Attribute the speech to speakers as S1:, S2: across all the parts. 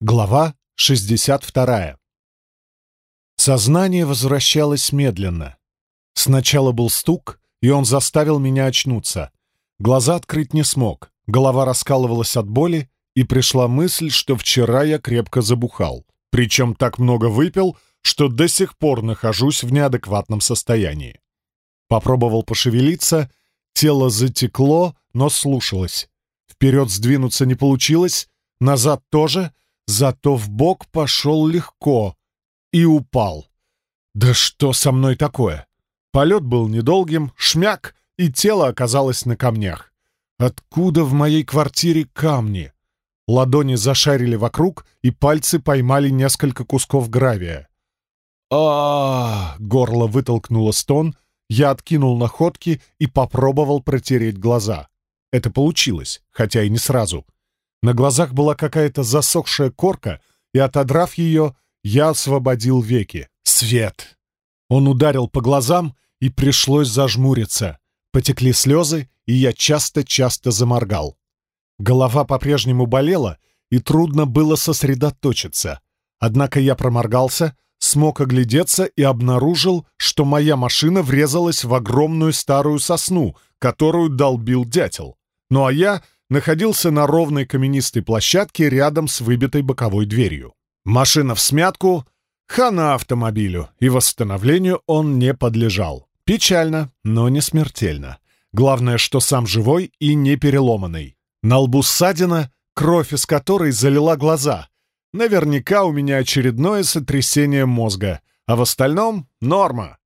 S1: Глава 62. Сознание возвращалось медленно. Сначала был стук, и он заставил меня очнуться. Глаза открыть не смог, голова раскалывалась от боли, и пришла мысль, что вчера я крепко забухал. Причем так много выпил, что до сих пор нахожусь в неадекватном состоянии. Попробовал пошевелиться, тело затекло, но слушалось. Вперед сдвинуться не получилось, назад тоже — зато в бок пошел легко и упал. Да что со мной такое? Полет был недолгим, шмяк, и тело оказалось на камнях. Откуда в моей квартире камни? Ладони зашарили вокруг, и пальцы поймали несколько кусков гравия. а, Горло вытолкнуло стон, я откинул находки и попробовал протереть глаза. Это получилось, хотя и не сразу. На глазах была какая-то засохшая корка, и, отодрав ее, я освободил веки. Свет! Он ударил по глазам, и пришлось зажмуриться. Потекли слезы, и я часто-часто заморгал. Голова по-прежнему болела, и трудно было сосредоточиться. Однако я проморгался, смог оглядеться и обнаружил, что моя машина врезалась в огромную старую сосну, которую долбил дятел. Ну а я находился на ровной каменистой площадке рядом с выбитой боковой дверью. Машина в смятку, хана автомобилю, и восстановлению он не подлежал. Печально, но не смертельно. Главное, что сам живой и не переломанный. На лбу ссадина, кровь из которой залила глаза. Наверняка у меня очередное сотрясение мозга, а в остальном — норма.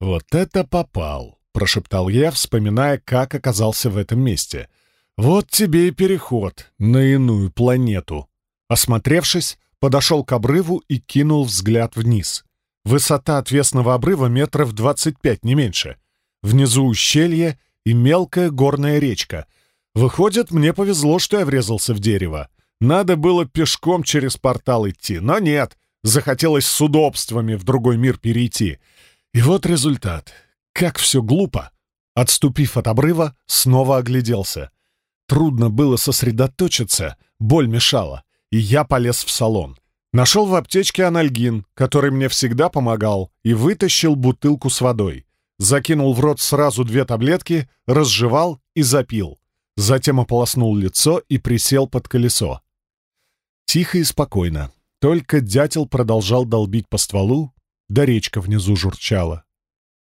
S1: «Вот это попал!» — прошептал я, вспоминая, как оказался в этом месте — вот тебе и переход на иную планету. Осмотревшись, подошел к обрыву и кинул взгляд вниз. Высота отвесного обрыва метров двадцать пять, не меньше. Внизу ущелье и мелкая горная речка. Выходит, мне повезло, что я врезался в дерево. Надо было пешком через портал идти, но нет. Захотелось с удобствами в другой мир перейти. И вот результат. Как все глупо. Отступив от обрыва, снова огляделся — Трудно было сосредоточиться, боль мешала, и я полез в салон. Нашел в аптечке анальгин, который мне всегда помогал, и вытащил бутылку с водой. Закинул в рот сразу две таблетки, разжевал и запил. Затем ополоснул лицо и присел под колесо. Тихо и спокойно. Только дятел продолжал долбить по стволу, да речка внизу журчала.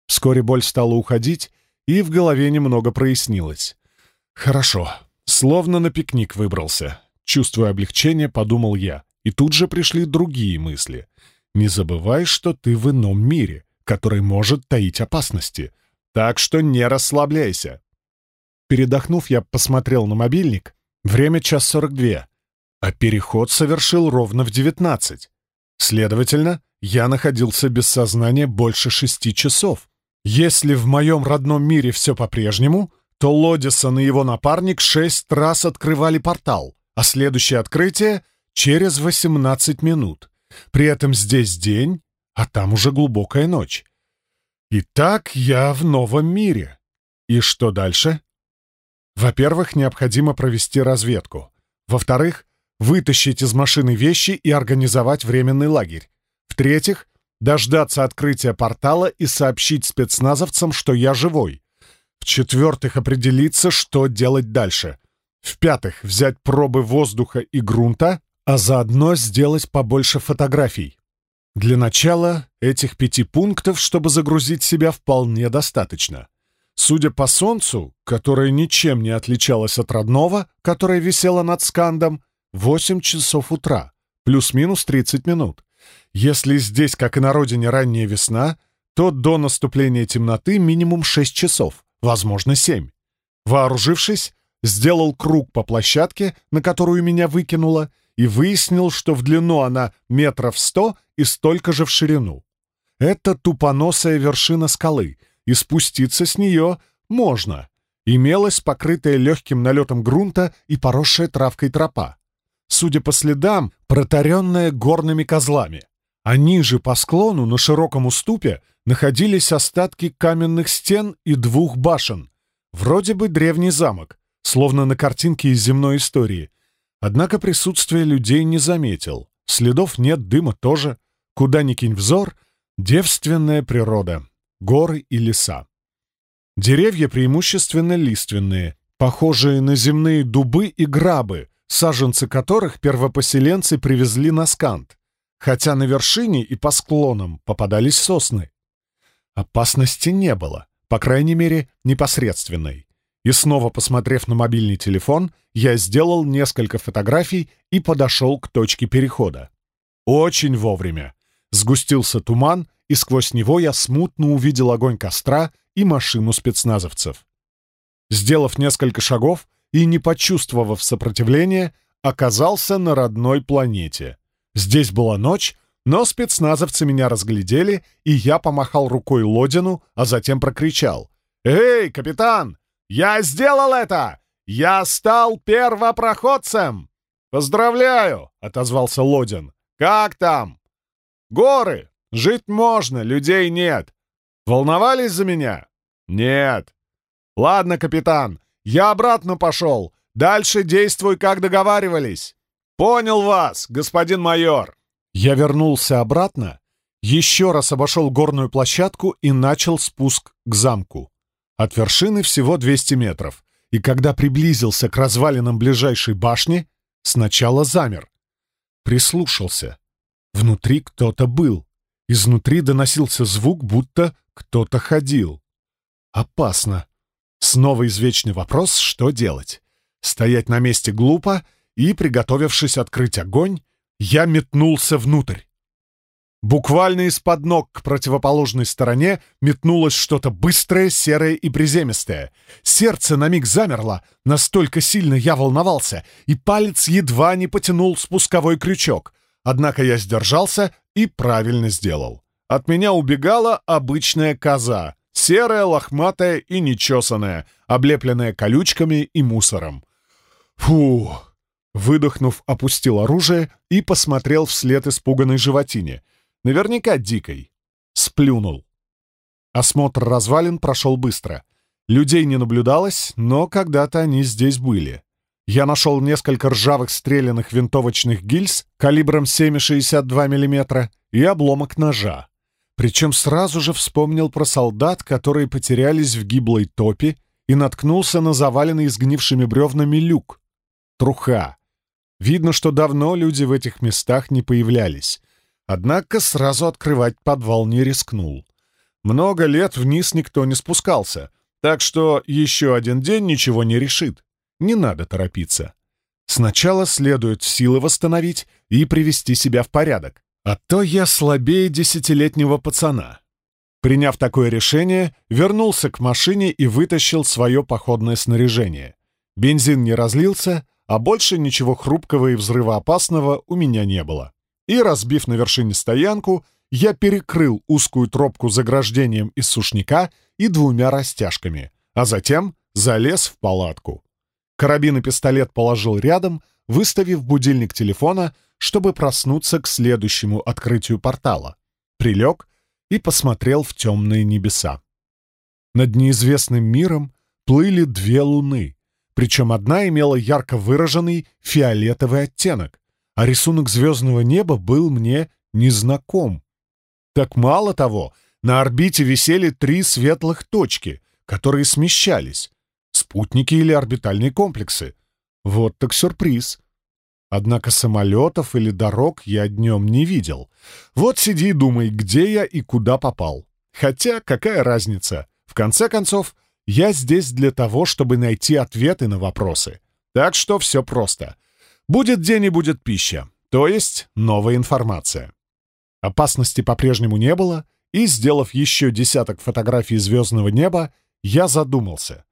S1: Вскоре боль стала уходить, и в голове немного прояснилось. «Хорошо, Словно на пикник выбрался. Чувствуя облегчение, подумал я. И тут же пришли другие мысли. Не забывай, что ты в ином мире, который может таить опасности. Так что не расслабляйся. Передохнув, я посмотрел на мобильник. Время час сорок две. А переход совершил ровно в девятнадцать. Следовательно, я находился без сознания больше шести часов. Если в моем родном мире все по-прежнему, то Лодисон и его напарник шесть раз открывали портал, а следующее открытие — через 18 минут. При этом здесь день, а там уже глубокая ночь. Итак, я в новом мире. И что дальше? Во-первых, необходимо провести разведку. Во-вторых, вытащить из машины вещи и организовать временный лагерь. В-третьих, дождаться открытия портала и сообщить спецназовцам, что я живой. В-четвертых, определиться, что делать дальше. В-пятых, взять пробы воздуха и грунта, а заодно сделать побольше фотографий. Для начала этих пяти пунктов, чтобы загрузить себя, вполне достаточно. Судя по солнцу, которое ничем не отличалось от родного, которое висело над скандом, 8 часов утра, плюс-минус 30 минут. Если здесь, как и на родине, ранняя весна, то до наступления темноты минимум 6 часов возможно, семь. Вооружившись, сделал круг по площадке, на которую меня выкинуло, и выяснил, что в длину она метров сто и столько же в ширину. Это тупоносая вершина скалы, и спуститься с нее можно. Имелась покрытая легким налетом грунта и поросшая травкой тропа. Судя по следам, протаренная горными козлами. А ниже по склону, на широком уступе, находились остатки каменных стен и двух башен. Вроде бы древний замок, словно на картинке из земной истории. Однако присутствие людей не заметил. Следов нет, дыма тоже. Куда ни кинь взор — девственная природа, горы и леса. Деревья преимущественно лиственные, похожие на земные дубы и грабы, саженцы которых первопоселенцы привезли на скант, хотя на вершине и по склонам попадались сосны. Опасности не было, по крайней мере, непосредственной. И снова посмотрев на мобильный телефон, я сделал несколько фотографий и подошел к точке перехода. Очень вовремя. Сгустился туман, и сквозь него я смутно увидел огонь костра и машину спецназовцев. Сделав несколько шагов и не почувствовав сопротивления, оказался на родной планете. Здесь была ночь, но спецназовцы меня разглядели, и я помахал рукой Лодину, а затем прокричал. «Эй, капитан! Я сделал это! Я стал первопроходцем!» «Поздравляю!» — отозвался Лодин. «Как там?» «Горы! Жить можно, людей нет. Волновались за меня?» «Нет». «Ладно, капитан, я обратно пошел. Дальше действуй, как договаривались». «Понял вас, господин майор». Я вернулся обратно, еще раз обошел горную площадку и начал спуск к замку. От вершины всего 200 метров, и когда приблизился к развалинам ближайшей башни, сначала замер. Прислушался. Внутри кто-то был. Изнутри доносился звук, будто кто-то ходил. Опасно. Снова извечный вопрос, что делать. Стоять на месте глупо, и, приготовившись открыть огонь, я метнулся внутрь. Буквально из-под ног к противоположной стороне метнулось что-то быстрое, серое и приземистое. Сердце на миг замерло, настолько сильно я волновался, и палец едва не потянул спусковой крючок. Однако я сдержался и правильно сделал. От меня убегала обычная коза, серая, лохматая и нечесанная, облепленная колючками и мусором. Фу! Выдохнув, опустил оружие и посмотрел вслед испуганной животине. Наверняка дикой. Сплюнул. Осмотр развалин прошел быстро. Людей не наблюдалось, но когда-то они здесь были. Я нашел несколько ржавых стрелянных винтовочных гильз калибром 7,62 мм и обломок ножа. Причем сразу же вспомнил про солдат, которые потерялись в гиблой топе, и наткнулся на заваленный сгнившими бревнами люк. Труха. Видно, что давно люди в этих местах не появлялись. Однако сразу открывать подвал не рискнул. Много лет вниз никто не спускался, так что еще один день ничего не решит. Не надо торопиться. Сначала следует силы восстановить и привести себя в порядок. А то я слабее десятилетнего пацана. Приняв такое решение, вернулся к машине и вытащил свое походное снаряжение. Бензин не разлился, а больше ничего хрупкого и взрывоопасного у меня не было. И, разбив на вершине стоянку, я перекрыл узкую тропку заграждением из сушняка и двумя растяжками, а затем залез в палатку. Карабин и пистолет положил рядом, выставив будильник телефона, чтобы проснуться к следующему открытию портала. Прилег и посмотрел в темные небеса. Над неизвестным миром плыли две луны, причем одна имела ярко выраженный фиолетовый оттенок, а рисунок звездного неба был мне незнаком. Так мало того, на орбите висели три светлых точки, которые смещались, спутники или орбитальные комплексы. Вот так сюрприз. Однако самолетов или дорог я днем не видел. Вот сиди и думай, где я и куда попал. Хотя какая разница? В конце концов, я здесь для того, чтобы найти ответы на вопросы. Так что все просто. Будет день и будет пища, то есть новая информация. Опасности по-прежнему не было, и, сделав еще десяток фотографий звездного неба, я задумался.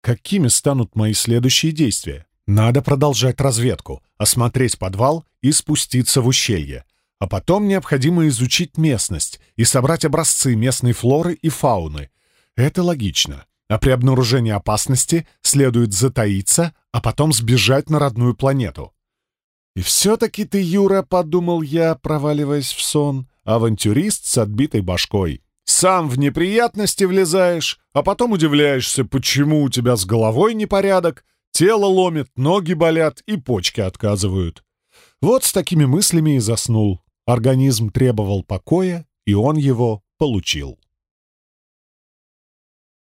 S1: Какими станут мои следующие действия? Надо продолжать разведку, осмотреть подвал и спуститься в ущелье. А потом необходимо изучить местность и собрать образцы местной флоры и фауны. Это логично. А при обнаружении опасности следует затаиться, а потом сбежать на родную планету. И все-таки ты, Юра, подумал я, проваливаясь в сон, авантюрист с отбитой башкой. Сам в неприятности влезаешь, а потом удивляешься, почему у тебя с головой непорядок, тело ломит, ноги болят и почки отказывают. Вот с такими мыслями и заснул. Организм требовал покоя, и он его получил.